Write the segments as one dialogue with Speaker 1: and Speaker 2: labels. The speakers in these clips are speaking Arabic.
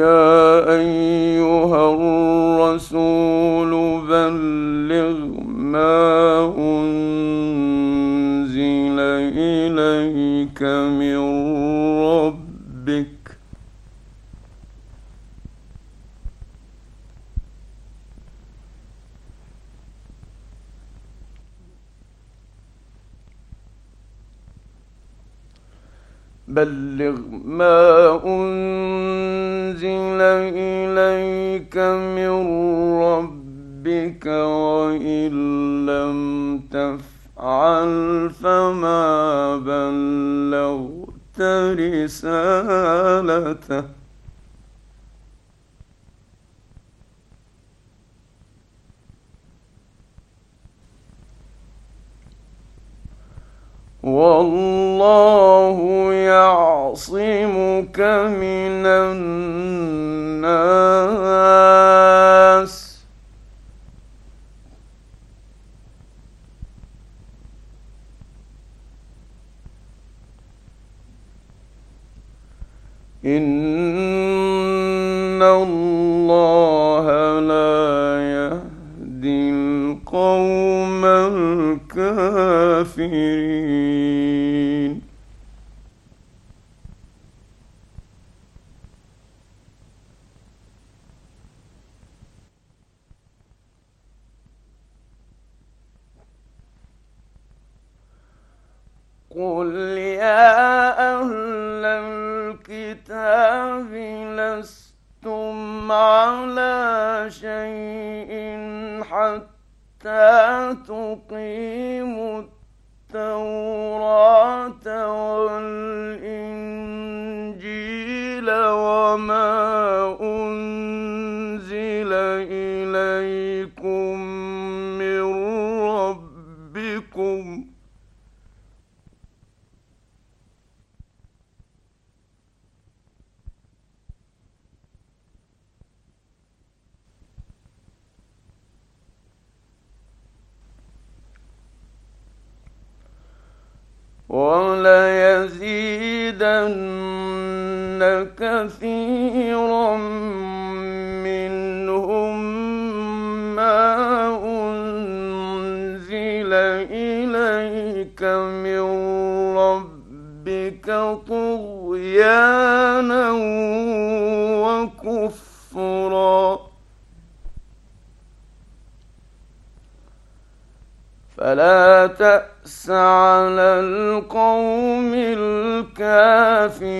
Speaker 1: يا أيها الرسول بلغ ما أنزل إليك من ربك بلغ ما أنزل إليك من ربك وإن لم تفعل فما بلغت رسالته. والله يعصمك من الناس. إن الله لا يهدي القوم الكافرين. وليزيدن كثيرا منهم ما أنزل إليك من ربك طغيانا فلا تأس على القوم الكافرين؟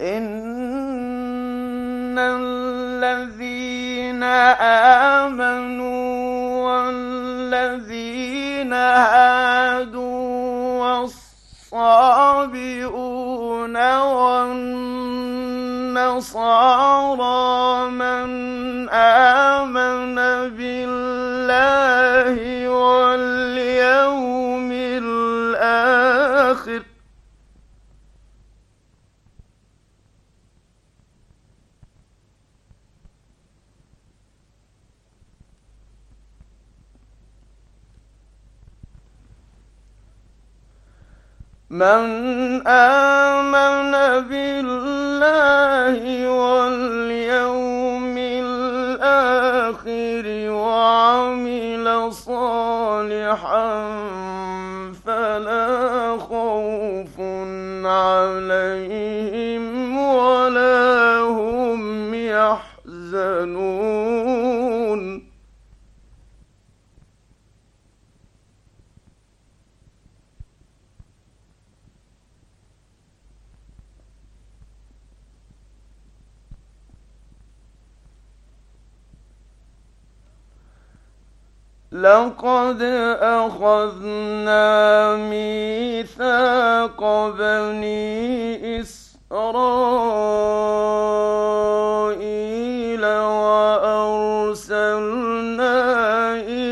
Speaker 1: إن الذين آمنوا والنصارى من آمن بالله واليوم الآخر من آمن بالله واليوم الآخر وعمل صالحا فلا خوف عليهم لقد أخذنا ميثاق بني إسرائيل وأرسلنا إليهم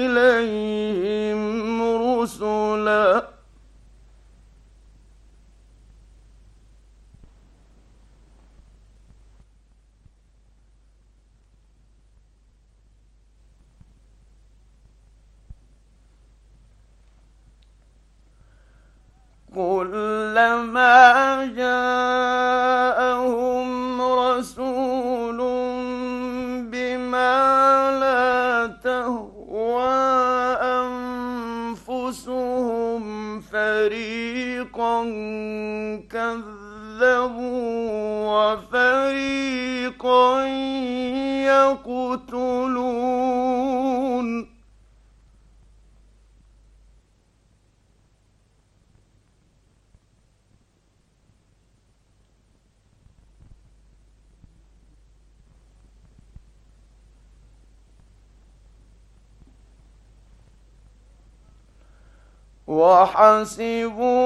Speaker 1: وحسبوا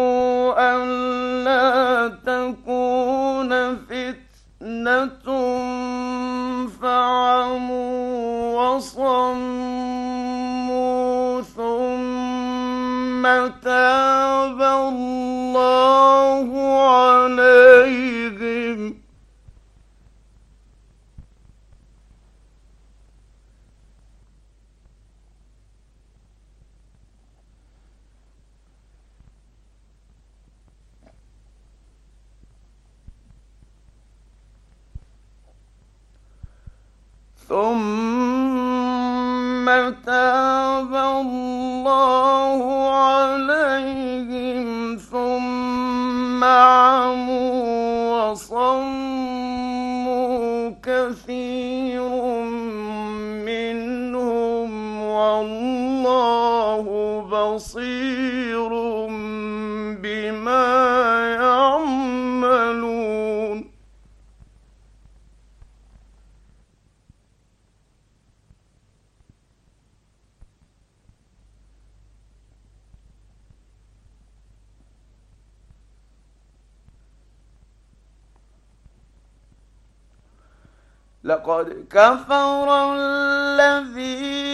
Speaker 1: أن لا تكون والله بصير بما يعملون. لقد كفر الذين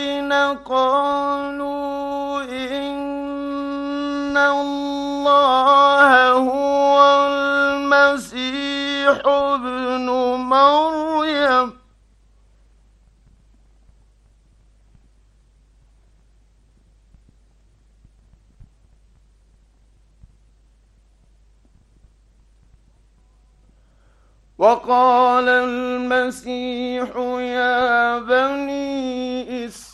Speaker 1: قالوا إن الله هو المسيح ابن مريم. وقال المسيح يا بني إسرائيل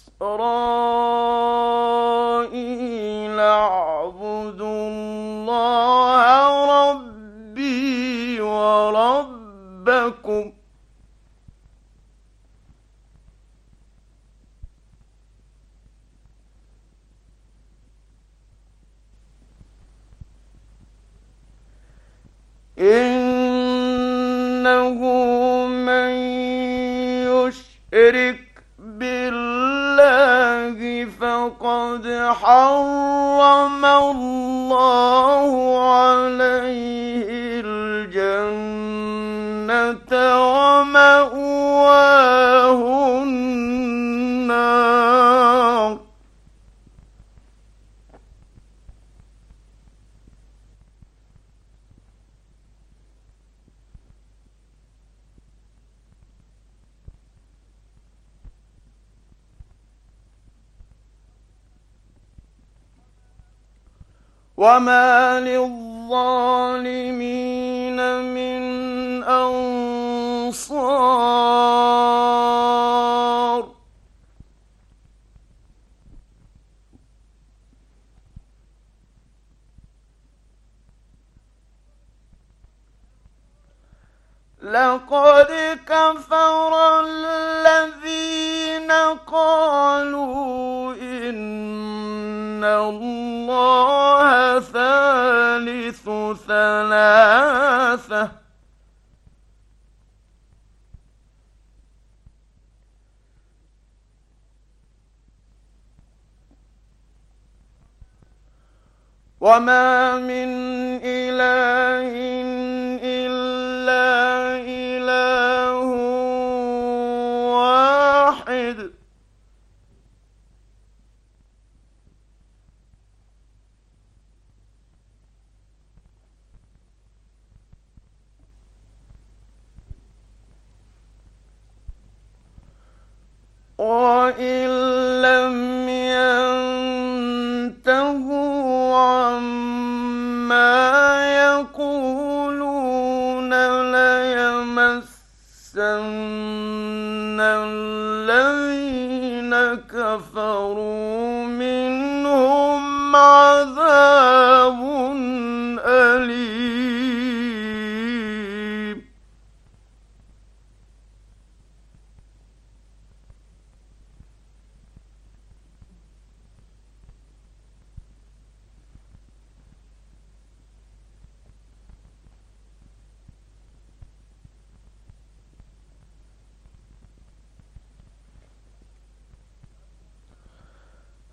Speaker 1: اعبدوا الله ربي وربكم. إنه حرم الله عليه الجنة ومأواه النار. وما للظالمين من أنصار لقد كفر الذين قالوا إن إِنَّ اللَّهَ ثَالِثُ ثَلَاثَةٍ وَمَا مِنْ إِلَٰهٍ وإن لم ينتهوا عما يقولون ليمسن الذين كفروا منهم عذاب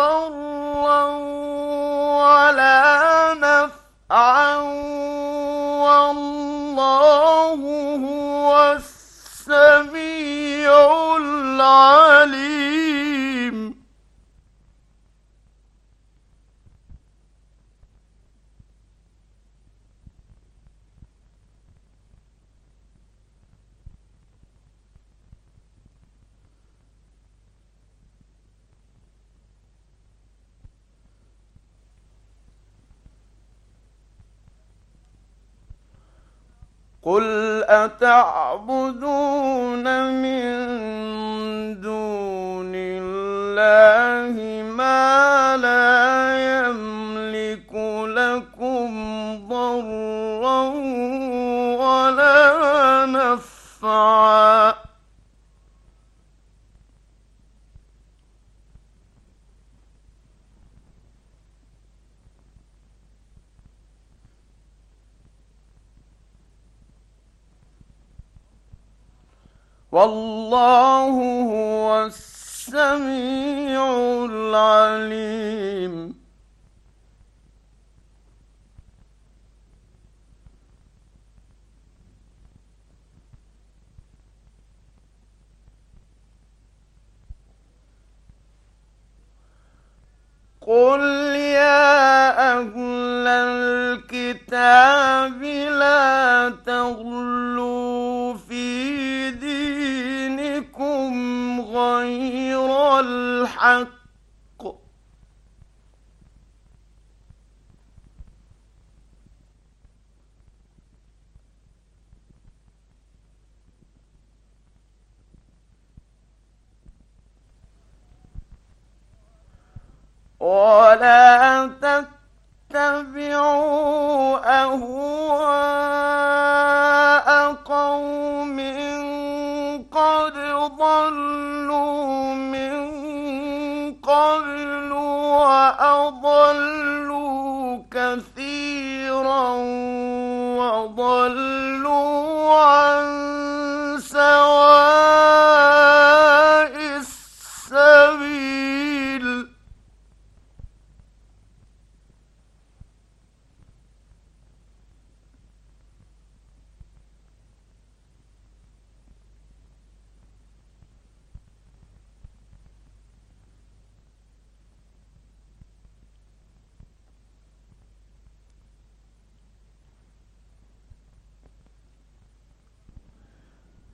Speaker 1: لكم أتعبدون من دون الله ما لا يملك لكم ضرا ولا نفعا. والله هو السميع العليم. قل يا أهل الكتاب لا تغلوا بالحق ولا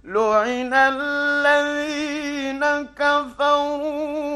Speaker 1: لعن الذين كفروا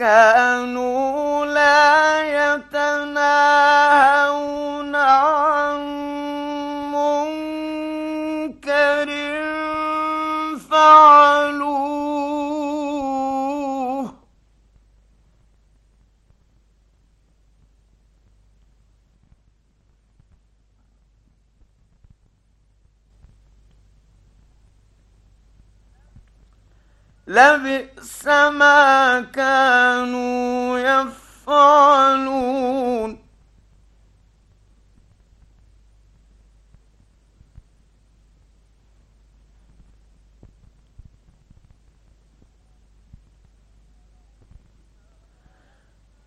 Speaker 1: كانوا لا يتناهون عن منكر فعلوه لبئس ما كانوا يفعلون.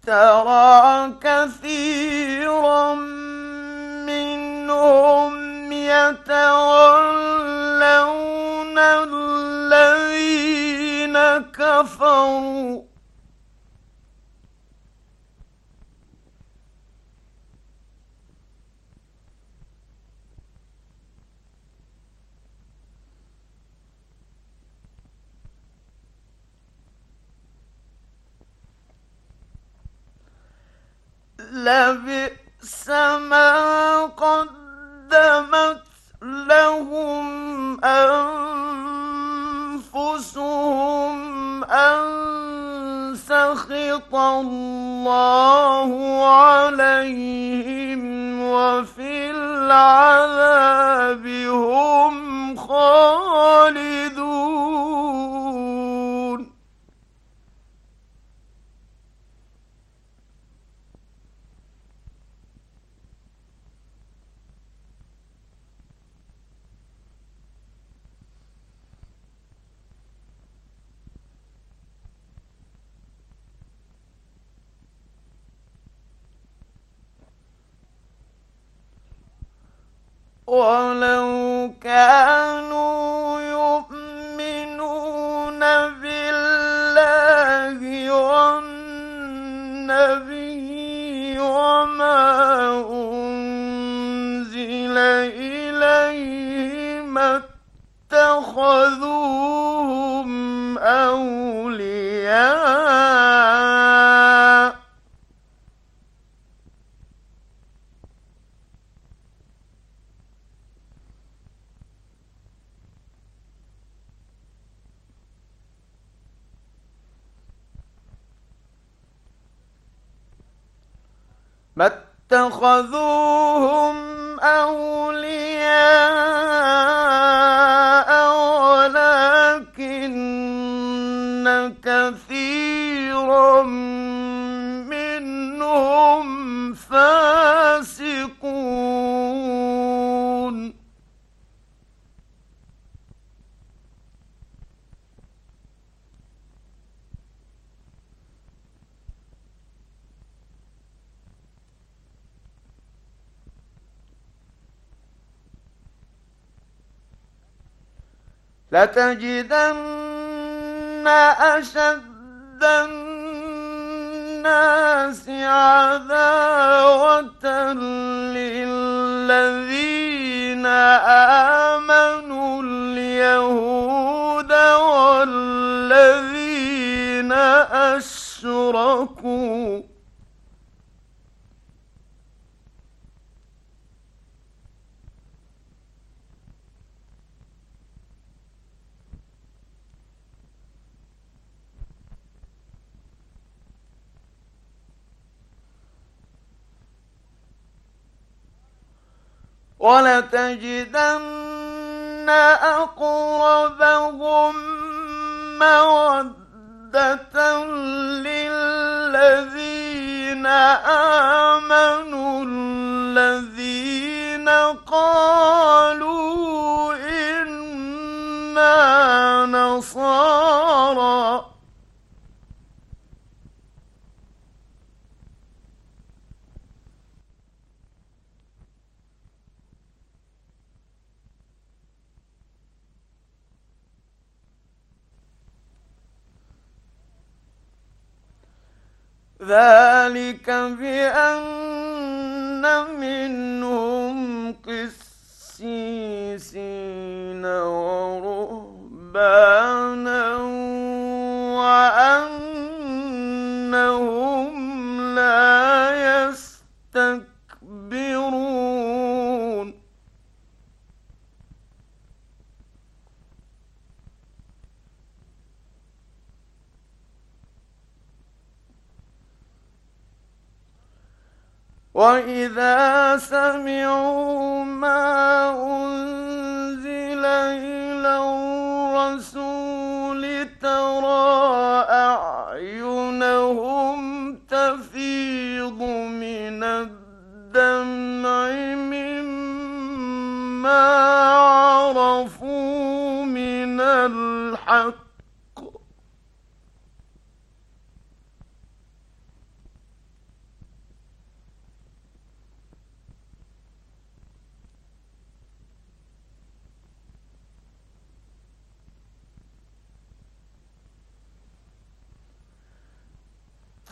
Speaker 1: ترى كثيرا منهم يتولون الذين كفروا. لبئس ما اتخذوهم لتجدن أشد الناس عداوة للذين آمنوا اليهود والذين أشركوا ولتجدن أقربهم مودة للذين آمنوا الذين قالوا إنا نصارى ذلك بأن منهم قسيسين.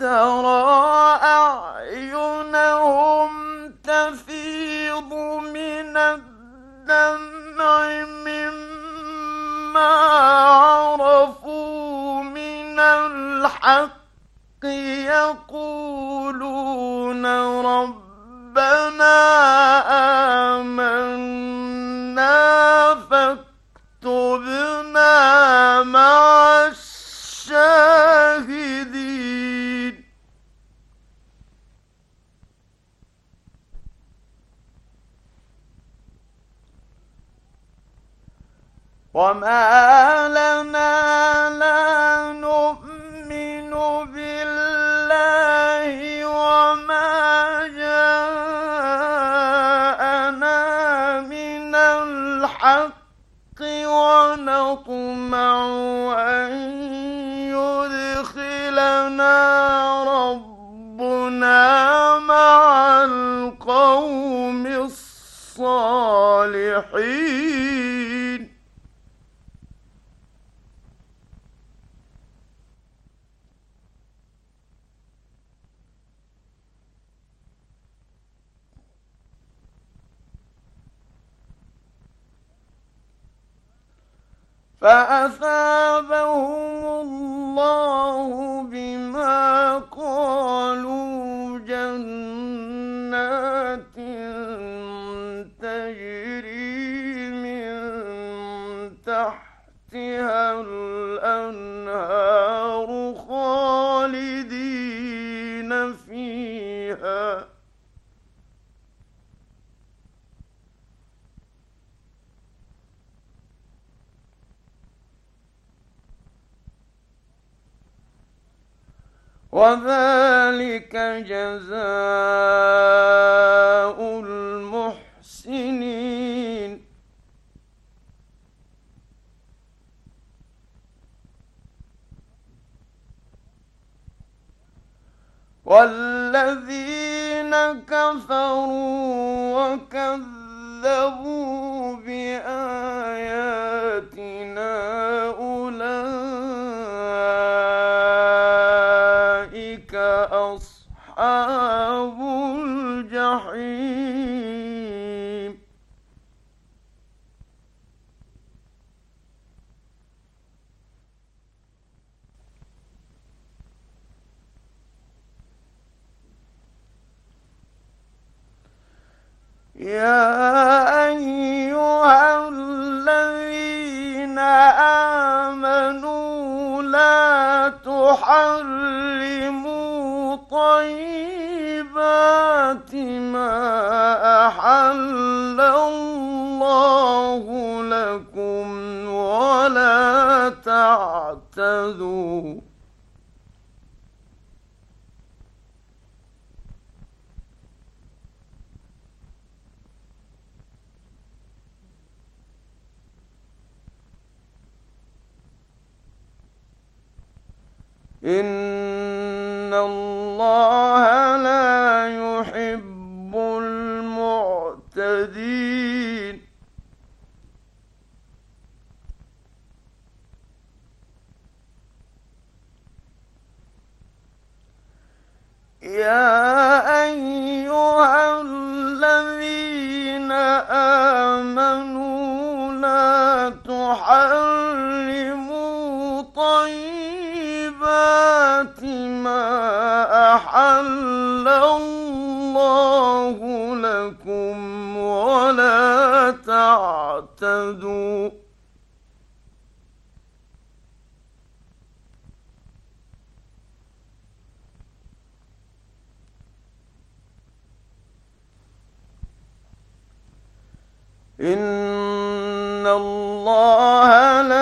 Speaker 1: ترى أعينهم تفيض من الدمع مما عرفوا من الحق يقولون O anda أصحاب إن الله الله لكم ولا تعتدوا إن الله لا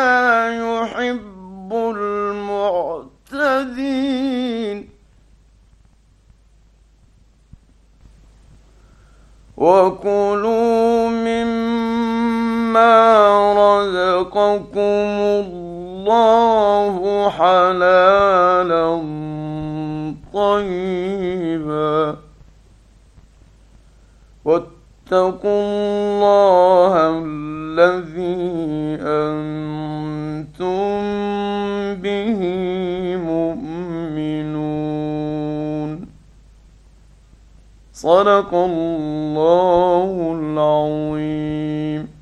Speaker 1: وكلوا مما رزقكم الله حلالا طيبا واتقوا الله الذي أنتم صدق الله العظيم.